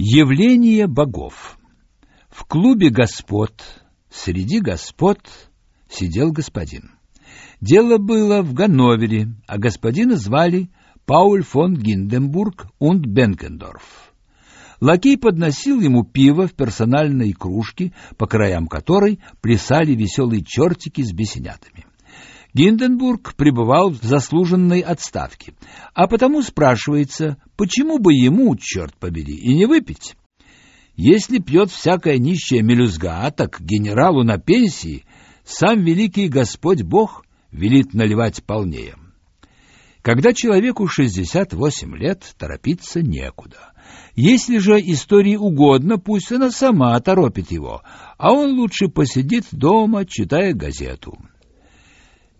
Явление богов. В клубе господ, среди господ, сидел господин. Дело было в Ганновере, а господина звали Пауль фон Гинденбург und Бенкендорф. Лакей подносил ему пиво в персональной кружке, по краям которой плясали веселые чертики с бесенятами. Гинденбург пребывал в заслуженной отставке, а потому спрашивается, почему бы ему, черт побери, и не выпить? Если пьет всякая нищая мелюзга, так генералу на пенсии сам великий Господь Бог велит наливать полнее. Когда человеку 68 лет, торопиться некуда. Если же истории угодно, пусть она сама торопит его, а он лучше посидит дома, читая газету.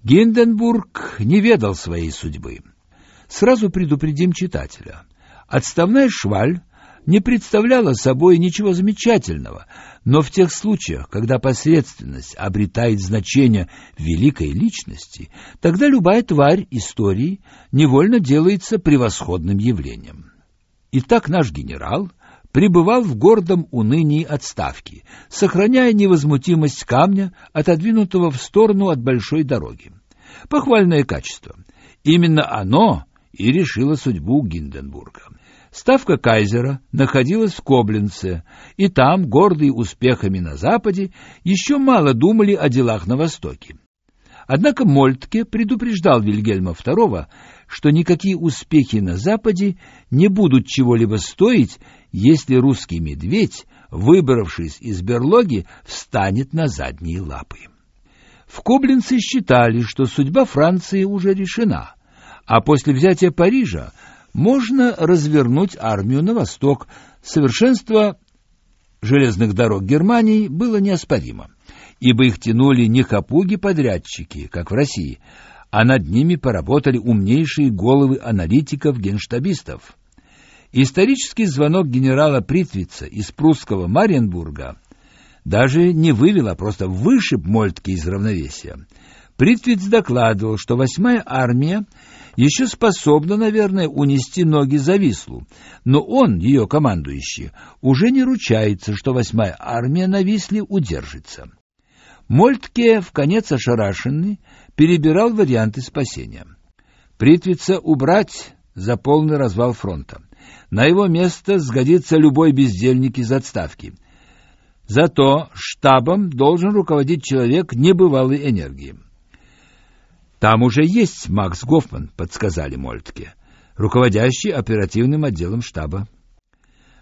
Гинденбург не ведал своей судьбы. Сразу предупредим читателя. Отставная шваль не представляла собой ничего замечательного, но в тех случаях, когда посредственность обретает значение великой личности, тогда любая тварь истории невольно делается превосходным явлением. Итак, наш генерал пребывал в гордом унынии отставки, сохраняя невозмутимость камня, отодвинутого в сторону от большой дороги. Похвальное качество. Именно оно и решило судьбу Гинденбурга. Ставка кайзера находилась в Коблинце, и там, гордые успехами на Западе, еще мало думали о делах на Востоке. Однако Мольтке предупреждал Вильгельма II, что никакие успехи на Западе не будут чего-либо стоить, если русский медведь, выбравшись из берлоги, встанет на задние лапы. В Коблинце считали, что судьба Франции уже решена, а после взятия Парижа можно развернуть армию на восток. Совершенство железных дорог Германии было неоспоримо, ибо их тянули не хапуги-подрядчики, как в России, а над ними поработали умнейшие головы аналитиков-генштабистов. Исторический звонок генерала Притвица из прусского Мариенбурга даже не вывел, а просто вышиб Мольтке из равновесия. Притвиц докладывал, что восьмая армия еще способна, наверное, унести ноги за Вислу, но он, ее командующий, уже не ручается, что восьмая армия на Висле удержится. Мольтке, в конец ошарашенный, перебирал варианты спасения. Притвица убрать за полный развал фронта. На его место сгодится любой бездельник из отставки — Зато штабом должен руководить человек небывалой энергии. Там уже есть Макс Гофман, подсказали Мольтке, руководящий оперативным отделом штаба.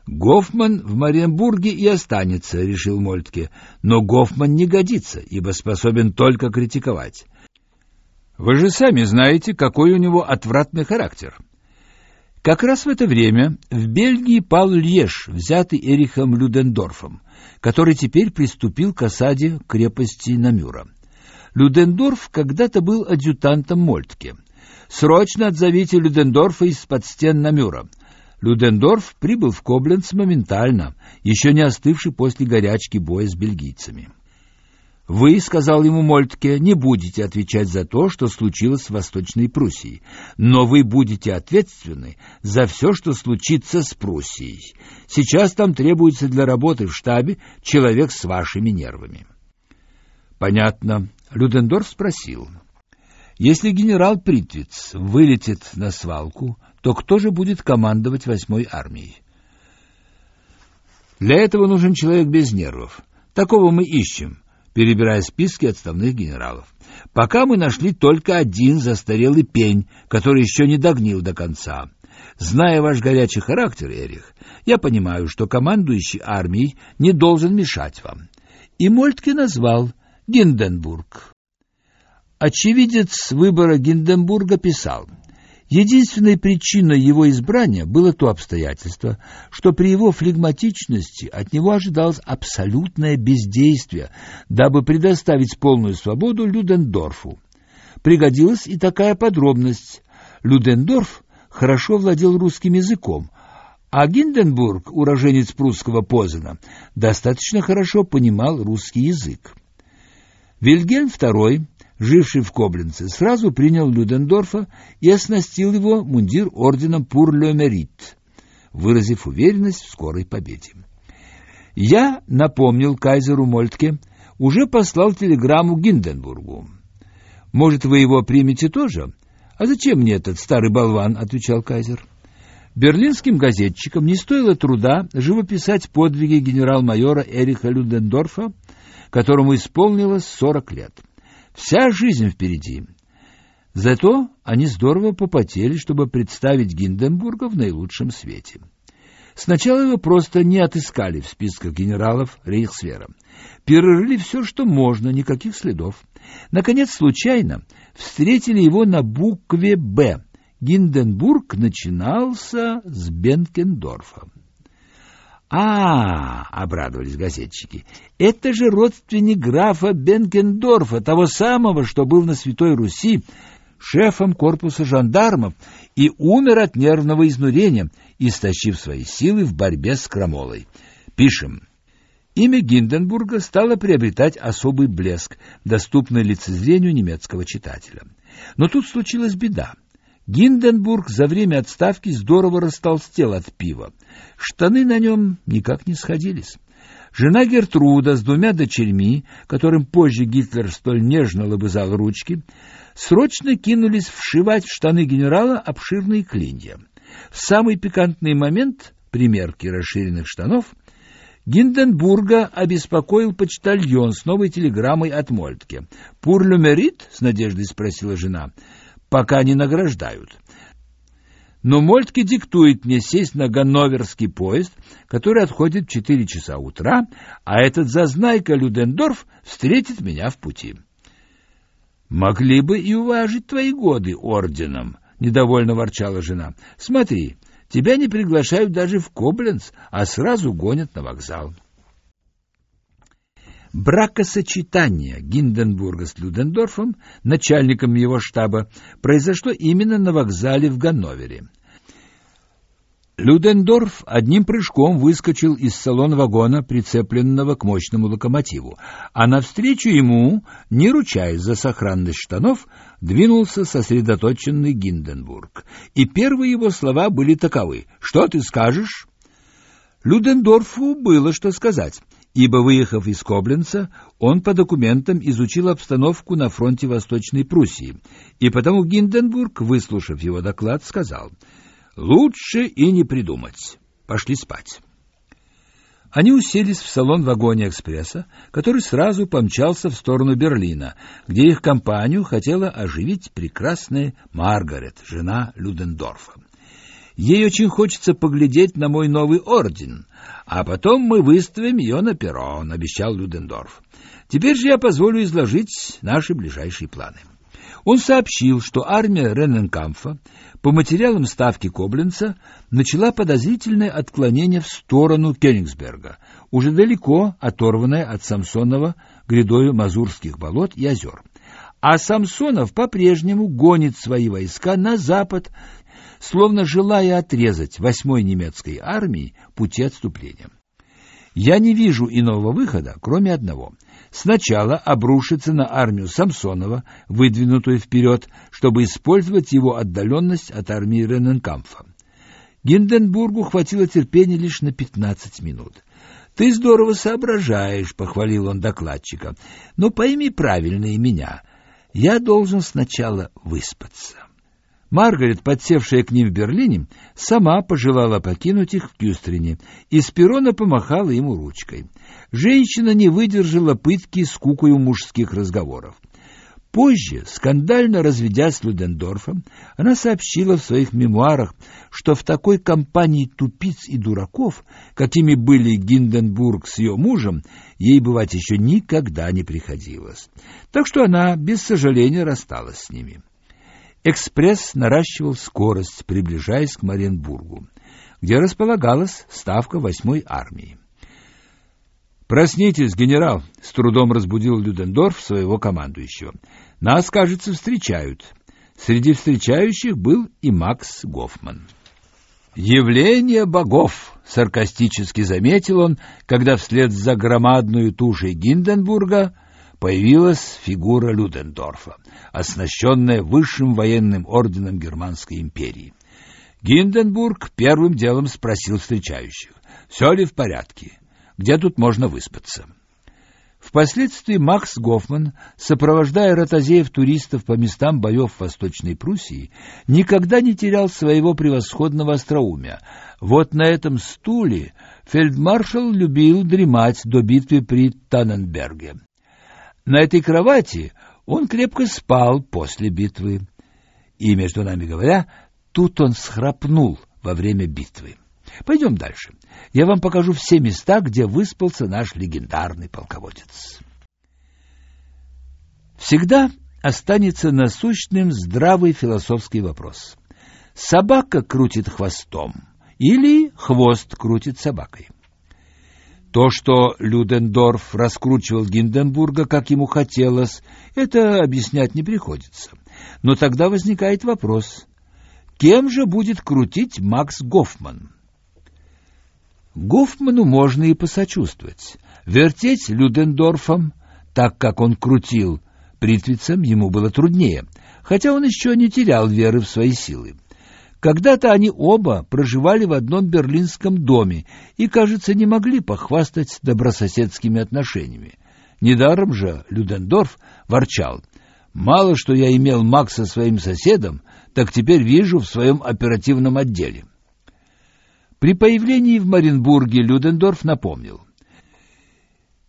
Гофман в Мариенбурге и останется, решил Мольтке, но Гофман не годится, ибо способен только критиковать. Вы же сами знаете, какой у него отвратный характер. Как раз в это время в Бельгии пал Льеж, взятый Эрихом Людендорфом, который теперь приступил к осаде крепости Намюра. Людендорф когда-то был адъютантом Мольтке. Срочно отзовите Людендорфа из-под стен Намюра. Людендорф прибыл в Кобленц моментально, еще не остывший после горячки боя с бельгийцами. Вы, сказал ему Мольтке, не будете отвечать за то, что случилось в Восточной Пруссии, но вы будете ответственны за все, что случится с Пруссией. Сейчас там требуется для работы в штабе человек с вашими нервами. Понятно. Людендорф спросил: Если генерал Притвиц вылетит на свалку, то кто же будет командовать восьмой армией? Для этого нужен человек без нервов. Такого мы ищем перебирая списки отставных генералов. Пока мы нашли только один застарелый пень, который еще не догнил до конца. Зная ваш горячий характер, Эрих, я понимаю, что командующий армией не должен мешать вам. И Мольтке назвал Гинденбург. Очевидец выбора Гинденбурга писал: Единственной причиной его избрания было то обстоятельство, что при его флегматичности от него ожидалось абсолютное бездействие, дабы предоставить полную свободу Людендорфу. Пригодилась и такая подробность. Людендорф хорошо владел русским языком, а Гинденбург, уроженец прусского Позена, достаточно хорошо понимал русский язык. Вильгельм II живший в Коблинце, сразу принял Людендорфа и оснастил его мундир орденом Пур-ле-Мерит. выразив уверенность в скорой победе. Я напомнил кайзеру Мольтке, уже послал телеграмму Гинденбургу. Может, вы его примете тоже? А зачем мне этот старый болван, отвечал кайзер. Берлинским газетчикам не стоило труда живописать подвиги генерал-майора Эриха Людендорфа, которому исполнилось 40 лет. Вся жизнь впереди. Зато они здорово попотели, чтобы представить Гинденбурга в наилучшем свете. Сначала его просто не отыскали в списках генералов Рейхсвера. Перерыли все, что можно, никаких следов. Наконец, случайно встретили его на букве «Б». Гинденбург начинался с Бенкендорфа. «А, — обрадовались газетчики, — это же родственник графа Бенкендорфа, того самого, что был на Святой Руси, шефом корпуса жандармов и умер от нервного изнурения, истощив свои силы в борьбе с крамолой. Пишем. Имя Гинденбурга стало приобретать особый блеск, доступный лицезрению немецкого читателя. Но тут случилась беда. Гинденбург за время отставки здорово растолстел от пива. Штаны на нем никак не сходились. Жена Гертруда с двумя дочерьми, которым позже Гитлер столь нежно лобызал ручки, срочно кинулись вшивать в штаны генерала обширные клинья. В самый пикантный момент примерки расширенных штанов Гинденбурга обеспокоил почтальон с новой телеграммой от Мольтке. «Пур люмерит?» — с надеждой спросила жена. «Пока не награждают». Но Мольтке диктует мне сесть на ганноверский поезд, который отходит в четыре часа утра, а этот зазнайка Людендорф встретит меня в пути. Могли бы и уважить твои годы орденом, недовольно ворчала жена. Смотри, тебя не приглашают даже в Кобленц, а сразу гонят на вокзал. Бракосочетание Гинденбурга с Людендорфом, начальником его штаба, произошло именно на вокзале в Ганновере. Людендорф одним прыжком выскочил из салона вагона, прицепленного к мощному локомотиву, а навстречу ему, не ручаясь за сохранность штанов, двинулся сосредоточенный Гинденбург. И первые его слова были таковы: "Что ты скажешь?" Людендорфу было что сказать, ибо выехав из Кобленца, он по документам изучил обстановку на фронте Восточной Пруссии, и потому Гинденбург, выслушав его доклад, сказал: Лучше и не придумать. Пошли спать. Они уселись в салон-вагоне экспресса, который сразу помчался в сторону Берлина, где их компанию хотела оживить прекрасная Маргарет, жена Людендорфа. Ей очень хочется поглядеть на мой новый орден, а потом мы выставим ее на перрон, обещал Людендорф. Теперь же я позволю изложить наши ближайшие планы. Он сообщил, что армия Ренненкамфа по материалам ставки Кобленца начала подозрительное отклонение в сторону Кёнигсберга, уже далеко оторванное от Самсонова грядою Мазурских болот и озер. А Самсонов по-прежнему гонит свои войска на запад, словно желая отрезать восьмой немецкой армии пути отступления. Я не вижу иного выхода, кроме одного — сначала обрушиться на армию Самсонова, выдвинутую вперед, чтобы использовать его отдаленность от армии Рененкамфа. Гинденбургу хватило терпения лишь на 15 минут. «Ты здорово соображаешь», — похвалил он докладчика, — «но пойми правильно и меня. Я должен сначала выспаться». Маргарет, подсевшая к ним в Берлине, сама пожелала покинуть их в Кюстрине, и с перрона помахала ему ручкой. Женщина не выдержала пытки скукою мужских разговоров. Позже, скандально разведясь с Людендорфом, она сообщила в своих мемуарах, что в такой компании тупиц и дураков, какими были Гинденбург с ее мужем, ей бывать еще никогда не приходилось. Так что она без сожаления рассталась с ними. Экспресс наращивал скорость, приближаясь к Маренбургу, где располагалась ставка восьмой армии. «Проснитесь, генерал!» — с трудом разбудил Людендорф своего командующего. «Нас, кажется, встречают». Среди встречающих был и Макс Гофман. «Явление богов!» — саркастически заметил он, когда вслед за громадной тушей Гинденбурга появилась фигура Людендорфа, оснащенная высшим военным орденом Германской империи. Гинденбург первым делом спросил встречающих, все ли в порядке, где тут можно выспаться. Впоследствии Макс Гофман, сопровождая ротозеев-туристов по местам боев в Восточной Пруссии, никогда не терял своего превосходного остроумия. Вот на этом стуле фельдмаршал любил дремать до битвы при Танненберге. На этой кровати он крепко спал после битвы. И, между нами говоря, тут он схрапнул во время битвы. Пойдем дальше. Я вам покажу все места, где выспался наш легендарный полководец. Всегда останется насущным здравый философский вопрос. Собака крутит хвостом или хвост крутит собакой? То, что Людендорф раскручивал Гинденбурга, как ему хотелось, это объяснять не приходится. Но тогда возникает вопрос, кем же будет крутить Макс Гофман? Гофману можно и посочувствовать. Вертеть Людендорфом, так как он крутил Притвицем, ему было труднее, хотя он еще не терял веры в свои силы. Когда-то они оба проживали в одном берлинском доме и, кажется, не могли похвастать добрососедскими отношениями. Недаром же Людендорф ворчал. «Мало что я имел Макса своим соседом, так теперь вижу в своем оперативном отделе». При появлении в Маринбурге Людендорф напомнил.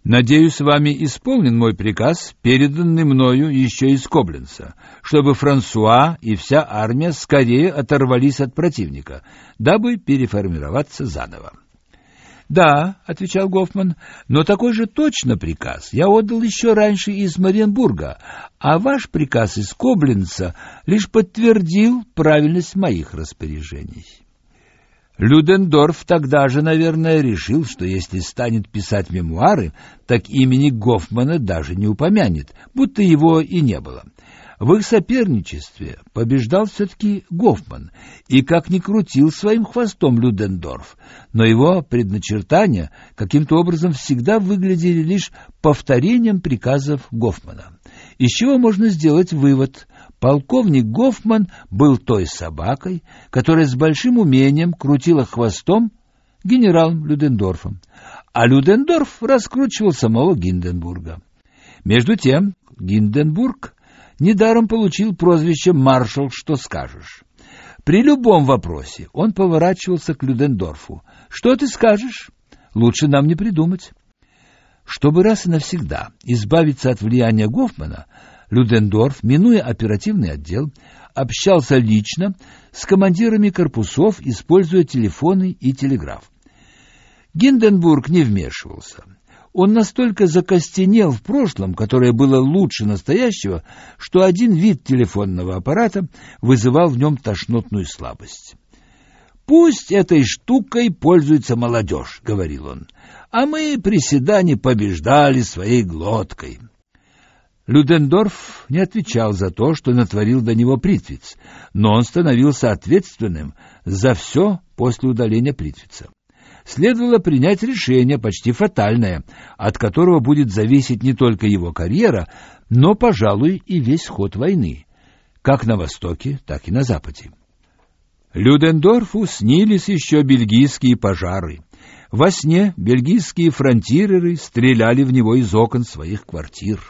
«Надеюсь, вами исполнен мой приказ, переданный мною еще из Кобленца, чтобы Франсуа и вся армия скорее оторвались от противника, дабы переформироваться заново». «Да», — отвечал Гофман, — «но такой же точно приказ я отдал еще раньше из Мариенбурга, а ваш приказ из Кобленца лишь подтвердил правильность моих распоряжений». Людендорф тогда же, наверное, решил, что если станет писать мемуары, так имени Гофмана даже не упомянет, будто его и не было. В их соперничестве побеждал все-таки Гофман, и как ни крутил своим хвостом Людендорф, но его предначертания каким-то образом всегда выглядели лишь повторением приказов Гофмана. Из чего можно сделать вывод – Полковник Гофман был той собакой, которая с большим умением крутила хвостом генералом Людендорфом, а Людендорф раскручивал самого Гинденбурга. Между тем, Гинденбург недаром получил прозвище «маршал, что скажешь». При любом вопросе он поворачивался к Людендорфу. «Что ты скажешь? Лучше нам не придумать». Чтобы раз и навсегда избавиться от влияния Гофмана, Людендорф, минуя оперативный отдел, общался лично с командирами корпусов, используя телефоны и телеграф. Гинденбург не вмешивался. Он настолько закостенел в прошлом, которое было лучше настоящего, что один вид телефонного аппарата вызывал в нем тошнотную слабость. «Пусть этой штукой пользуется молодежь», — говорил он, — «а мы при седане побеждали своей глоткой». Людендорф не отвечал за то, что натворил до него Притвиц, но он становился ответственным за все после удаления Притвица. Следовало принять решение почти фатальное, от которого будет зависеть не только его карьера, но, пожалуй, и весь ход войны, как на Востоке, так и на Западе. Людендорфу снились еще бельгийские пожары. Во сне бельгийские фронтиреры стреляли в него из окон своих квартир.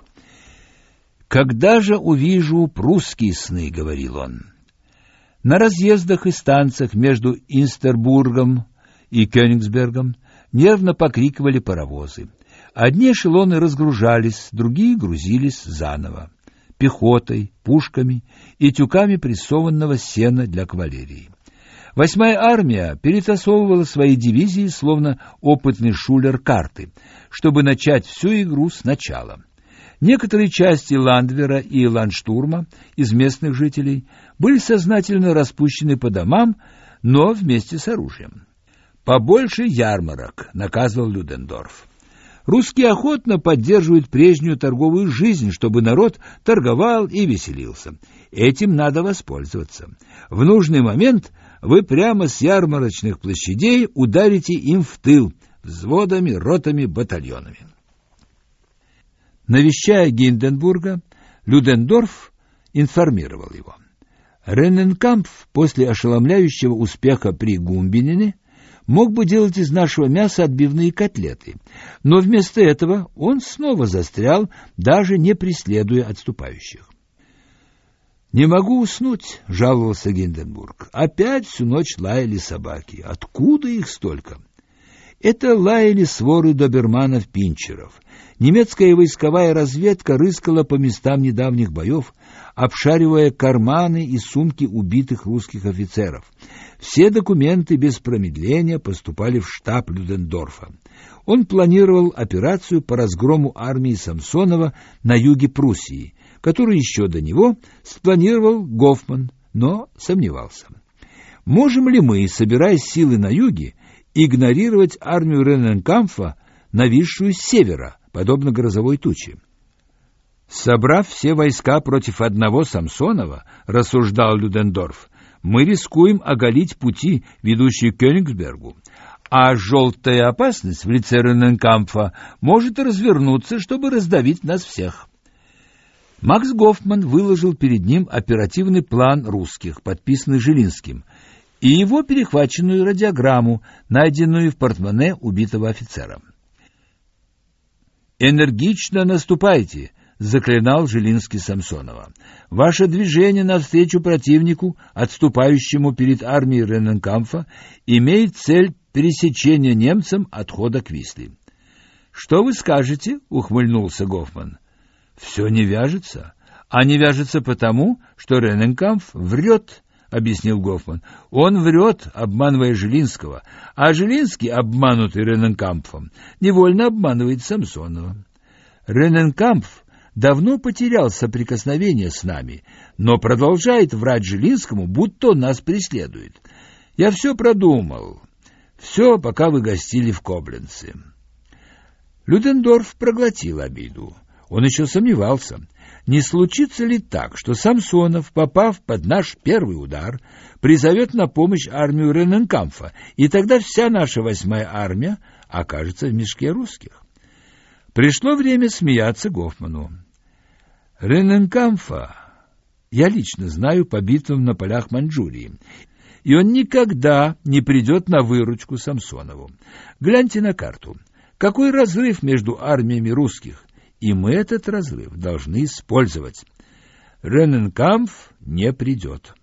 «Когда же увижу прусские сны?» — говорил он. На разъездах и станциях между Инстербургом и Кёнигсбергом нервно покрикивали паровозы. Одни эшелоны разгружались, другие грузились заново, пехотой, пушками и тюками прессованного сена для кавалерии. Восьмая армия перетасовывала свои дивизии, словно опытный шулер карты, чтобы начать всю игру сначала. Некоторые части Ландвера и Ландштурма из местных жителей были сознательно распущены по домам, но вместе с оружием. «Побольше ярмарок», — наказывал Людендорф. Русские охотно поддерживают прежнюю торговую жизнь, чтобы народ торговал и веселился. Этим надо воспользоваться. В нужный момент вы прямо с ярмарочных площадей ударите им в тыл взводами, ротами, батальонами. Навещая Гинденбурга, Людендорф информировал его. Рененкамп после ошеломляющего успеха при Гумбинине мог бы делать из нашего мяса отбивные котлеты, но вместо этого он снова застрял, даже не преследуя отступающих. «Не могу уснуть», — жаловался Гинденбург. «Опять всю ночь лаяли собаки. Откуда их столько?» Это лаяли своры доберманов-пинчеров. Немецкая войсковая разведка рыскала по местам недавних боев, обшаривая карманы и сумки убитых русских офицеров. Все документы без промедления поступали в штаб Людендорфа. Он планировал операцию по разгрому армии Самсонова на юге Пруссии, которую еще до него спланировал Гофман, но сомневался. Можем ли мы, собирая силы на юге, игнорировать армию Рененкамфа, нависшую с севера, подобно грозовой туче? Собрав все войска против одного Самсонова, рассуждал Людендорф, мы рискуем оголить пути, ведущие к Кёнигсбергу, а желтая опасность в лице Рененкамфа может развернуться, чтобы раздавить нас всех. Макс Гофман выложил перед ним оперативный план русских, подписанный Жилинским, и его перехваченную радиограмму, найденную в портмоне убитого офицера. «Энергично наступайте!» — заклинал Жилинский Самсонова. «Ваше движение навстречу противнику, отступающему перед армией Рененкамфа, имеет цель пересечения немцам отхода к Висле». «Что вы скажете?» — ухмыльнулся Гофман. «Все не вяжется. А не вяжется потому, что Рененкамф врет», — объяснил Гофман. «Он врет, обманывая Жилинского, а Жилинский, обманутый Рененкампфом, невольно обманывает Самсонова. Рененкампф давно потерял соприкосновение с нами, но продолжает врать Жилинскому, будто он нас преследует. Я все продумал. Все, пока вы гостили в Кобленце». Людендорф проглотил обиду. Он еще сомневался, не случится ли так, что Самсонов, попав под наш первый удар, призовет на помощь армию Рененкамфа, и тогда вся наша восьмая армия окажется в мешке русских. Пришло время смеяться Гофману. Рененкамфа я лично знаю по битвам на полях Маньчжурии, и он никогда не придет на выручку Самсонову. Гляньте на карту. Какой разрыв между армиями русских? И мы этот разрыв должны использовать. Рененкамф не придет.